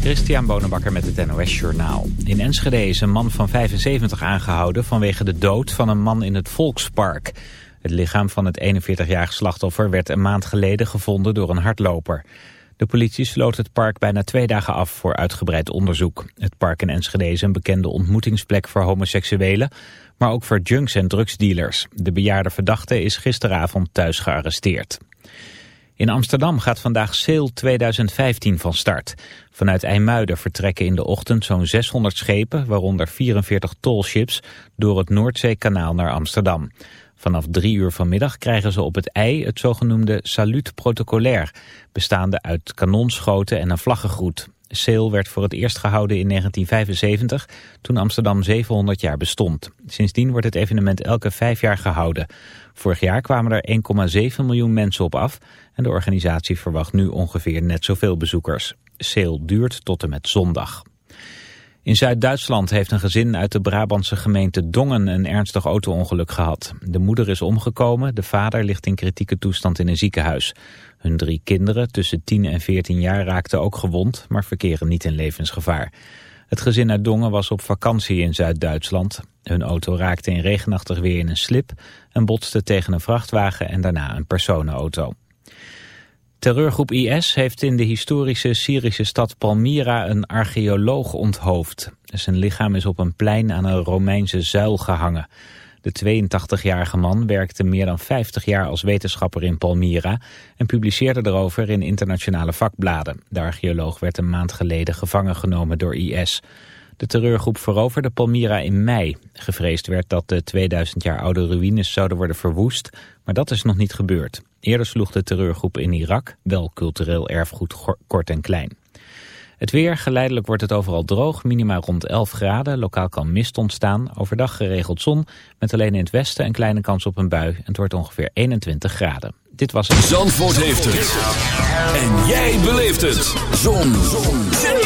Christian Bonenbakker met het NOS Journaal. In Enschede is een man van 75 aangehouden vanwege de dood van een man in het Volkspark. Het lichaam van het 41-jarige slachtoffer werd een maand geleden gevonden door een hardloper. De politie sloot het park bijna twee dagen af voor uitgebreid onderzoek. Het park in Enschede is een bekende ontmoetingsplek voor homoseksuelen, maar ook voor junks en drugsdealers. De bejaarde verdachte is gisteravond thuis gearresteerd. In Amsterdam gaat vandaag Sail 2015 van start. Vanuit IJmuiden vertrekken in de ochtend zo'n 600 schepen, waaronder 44 tolships, door het Noordzeekanaal naar Amsterdam. Vanaf drie uur vanmiddag krijgen ze op het ei het zogenoemde salut protocolair, bestaande uit kanonschoten en een vlaggengroet. Sail werd voor het eerst gehouden in 1975, toen Amsterdam 700 jaar bestond. Sindsdien wordt het evenement elke vijf jaar gehouden. Vorig jaar kwamen er 1,7 miljoen mensen op af en de organisatie verwacht nu ongeveer net zoveel bezoekers. Sail duurt tot en met zondag. In Zuid-Duitsland heeft een gezin uit de Brabantse gemeente Dongen een ernstig auto-ongeluk gehad. De moeder is omgekomen, de vader ligt in kritieke toestand in een ziekenhuis. Hun drie kinderen tussen 10 en 14 jaar raakten ook gewond, maar verkeren niet in levensgevaar. Het gezin uit Dongen was op vakantie in Zuid-Duitsland. Hun auto raakte in regenachtig weer in een slip en botste tegen een vrachtwagen en daarna een personenauto. Terreurgroep IS heeft in de historische Syrische stad Palmyra een archeoloog onthoofd. Zijn lichaam is op een plein aan een Romeinse zuil gehangen. De 82-jarige man werkte meer dan 50 jaar als wetenschapper in Palmyra en publiceerde erover in internationale vakbladen. De archeoloog werd een maand geleden gevangen genomen door IS. De terreurgroep veroverde Palmyra in mei. Gevreesd werd dat de 2000 jaar oude ruïnes zouden worden verwoest, maar dat is nog niet gebeurd. Eerder sloeg de terreurgroep in Irak wel cultureel erfgoed kort en klein. Het weer, geleidelijk wordt het overal droog, minima rond 11 graden. Lokaal kan mist ontstaan, overdag geregeld zon, met alleen in het westen een kleine kans op een bui. En het wordt ongeveer 21 graden. Dit was het. Zandvoort heeft het. En jij beleeft het. Zon. zon.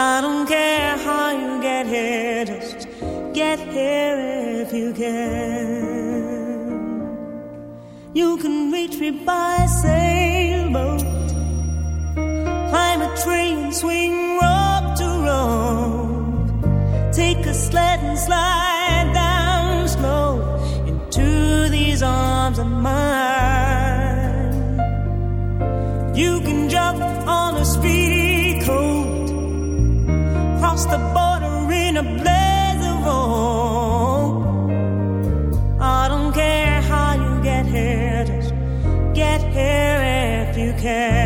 I don't care how you get here, just get here if you can. You can reach me by sailboat, climb a tree and swing rock to rock, take a sled and slide down slow into these arms of mine. care.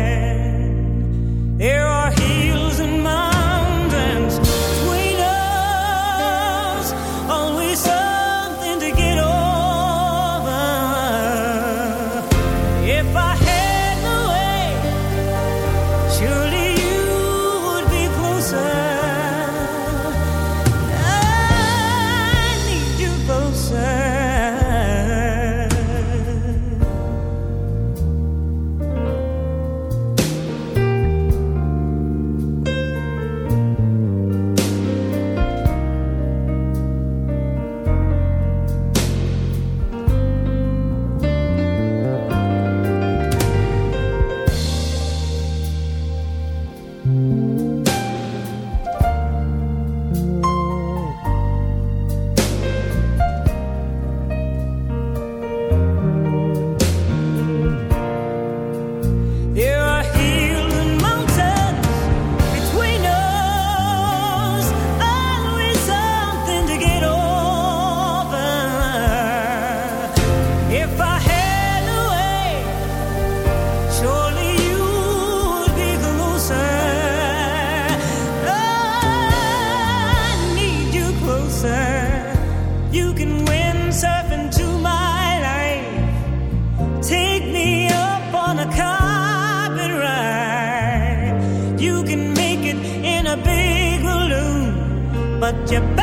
but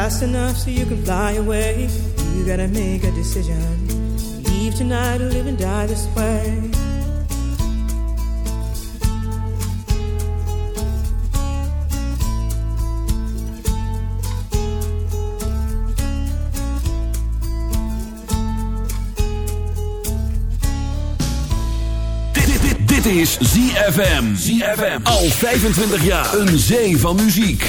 fast enough so you can fly away. You gotta make a decision. Leave tonight or live and die this. Dit is ZFM. ZFM. Al 25 jaar. Een zee van muziek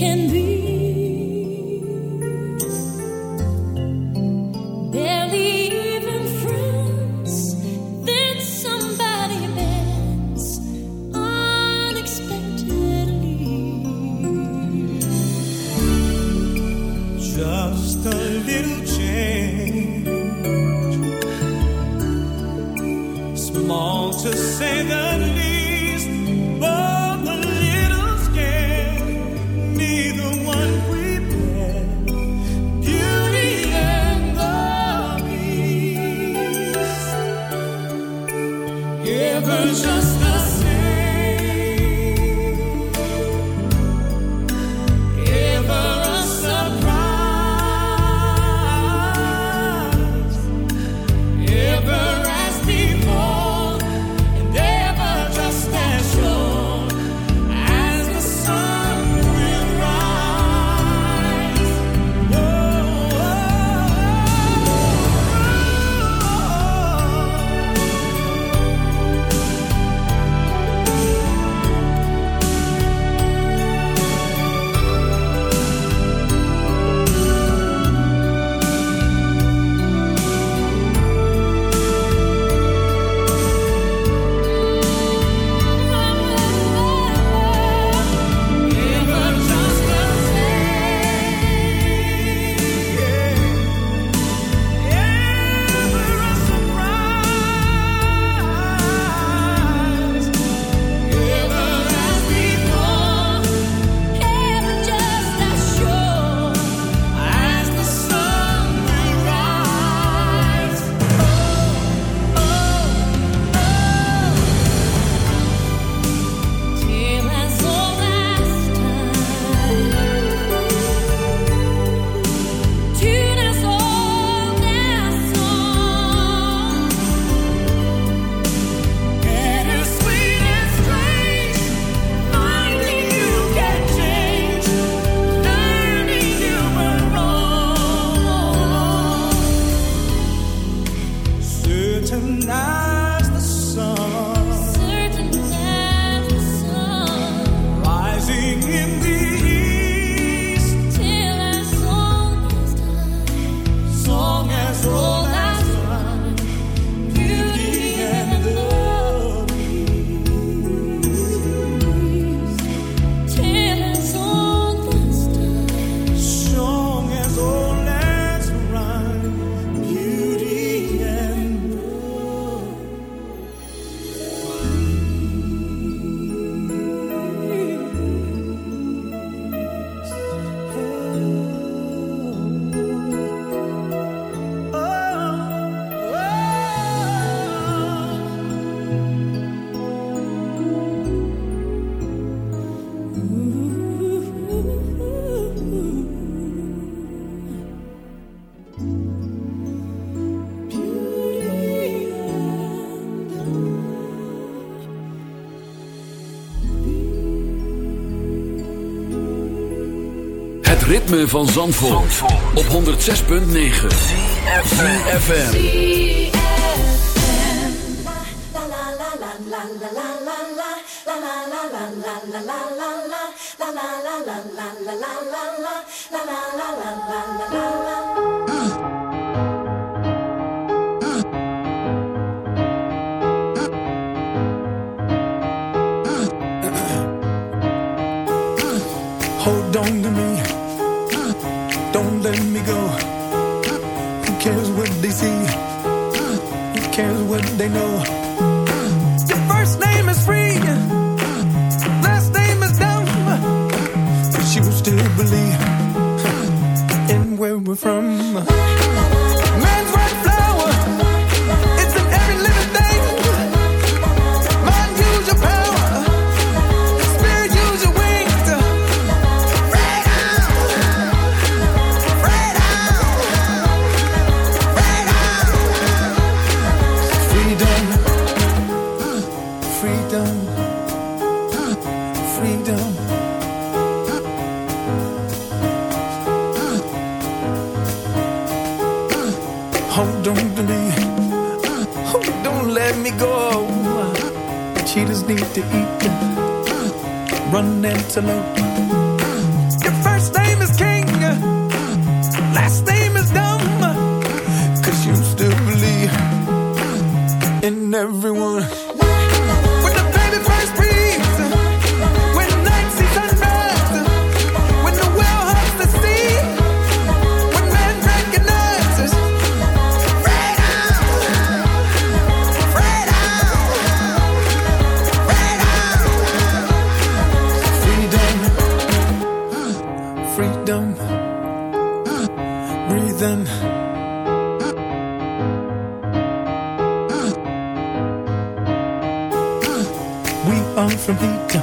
can be. van Zandvoort, Zandvoort. op 106.9 CFFM La on from Peter,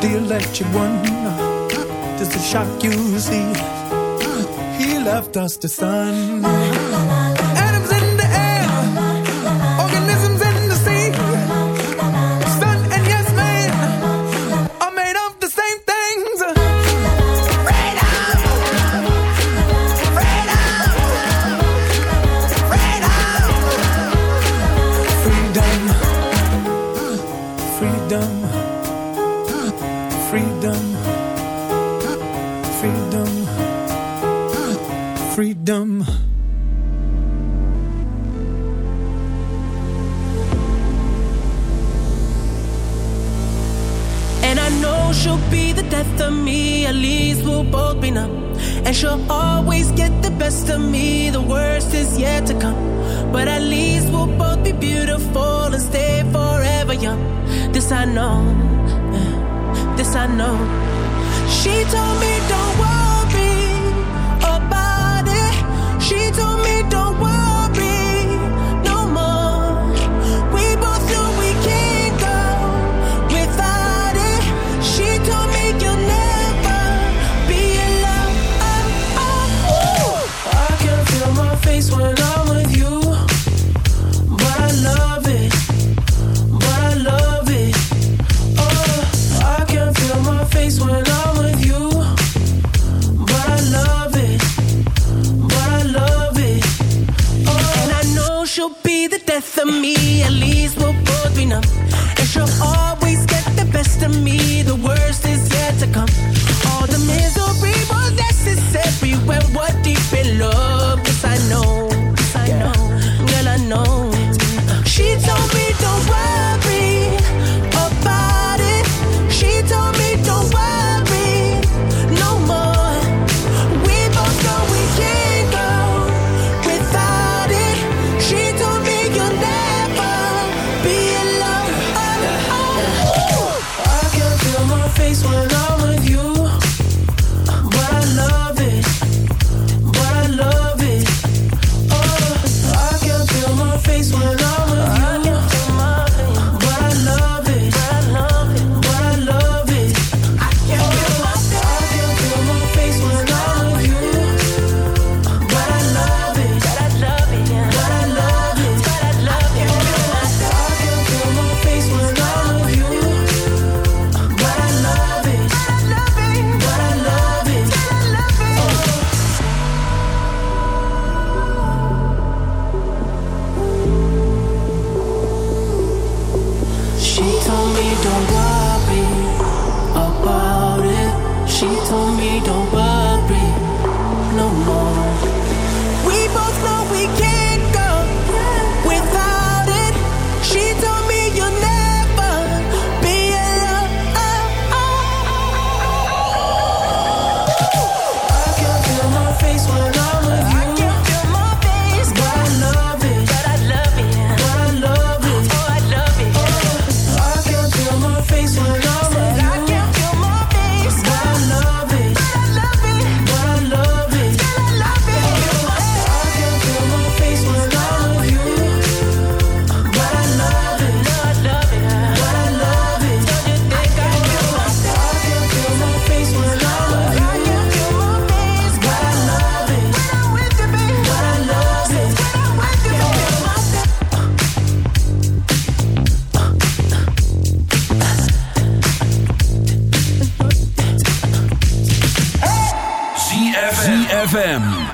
The electric one, uh, does a shock you see. He left us the sun.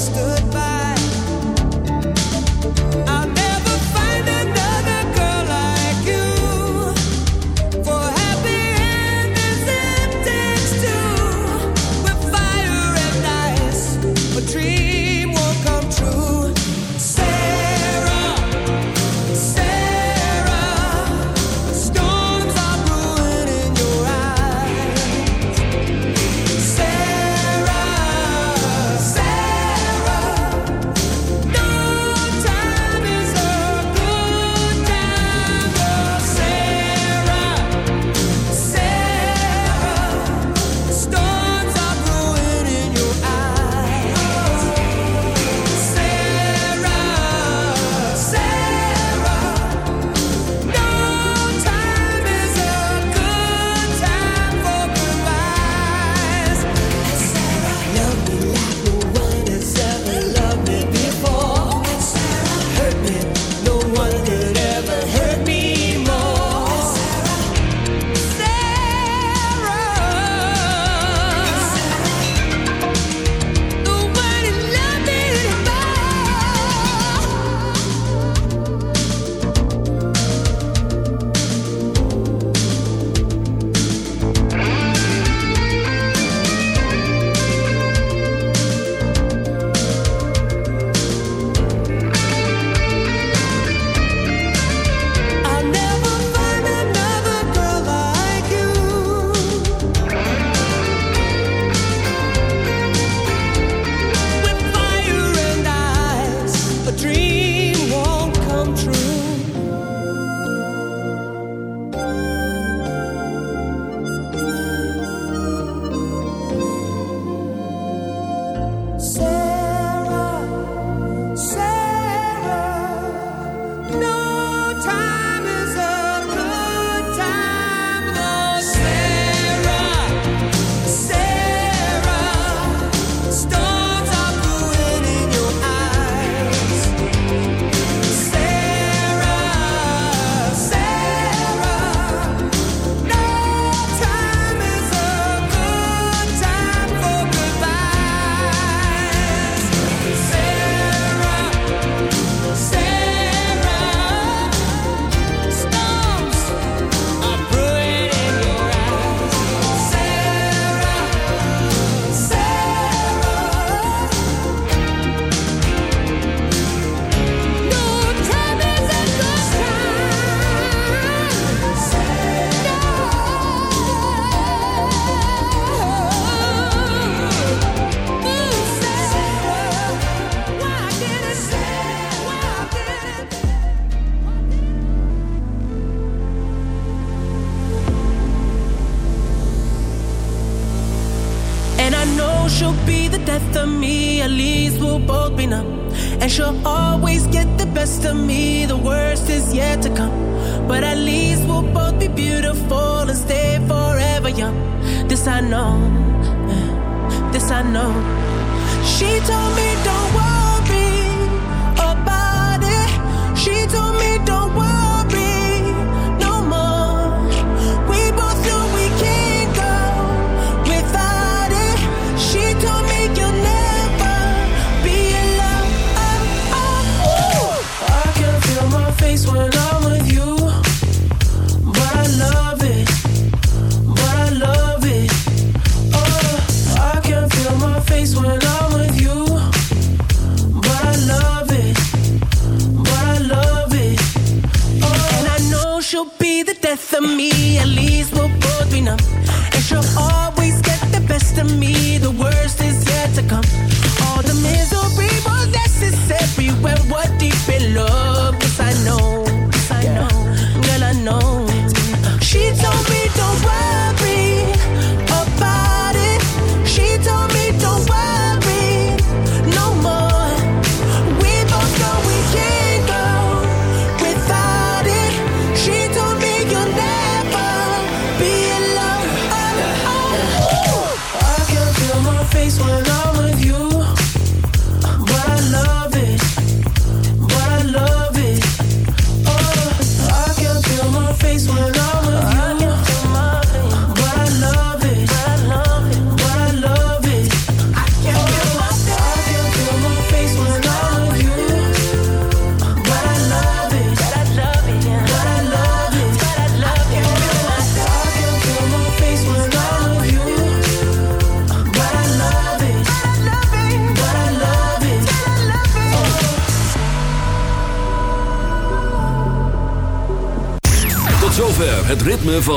Senses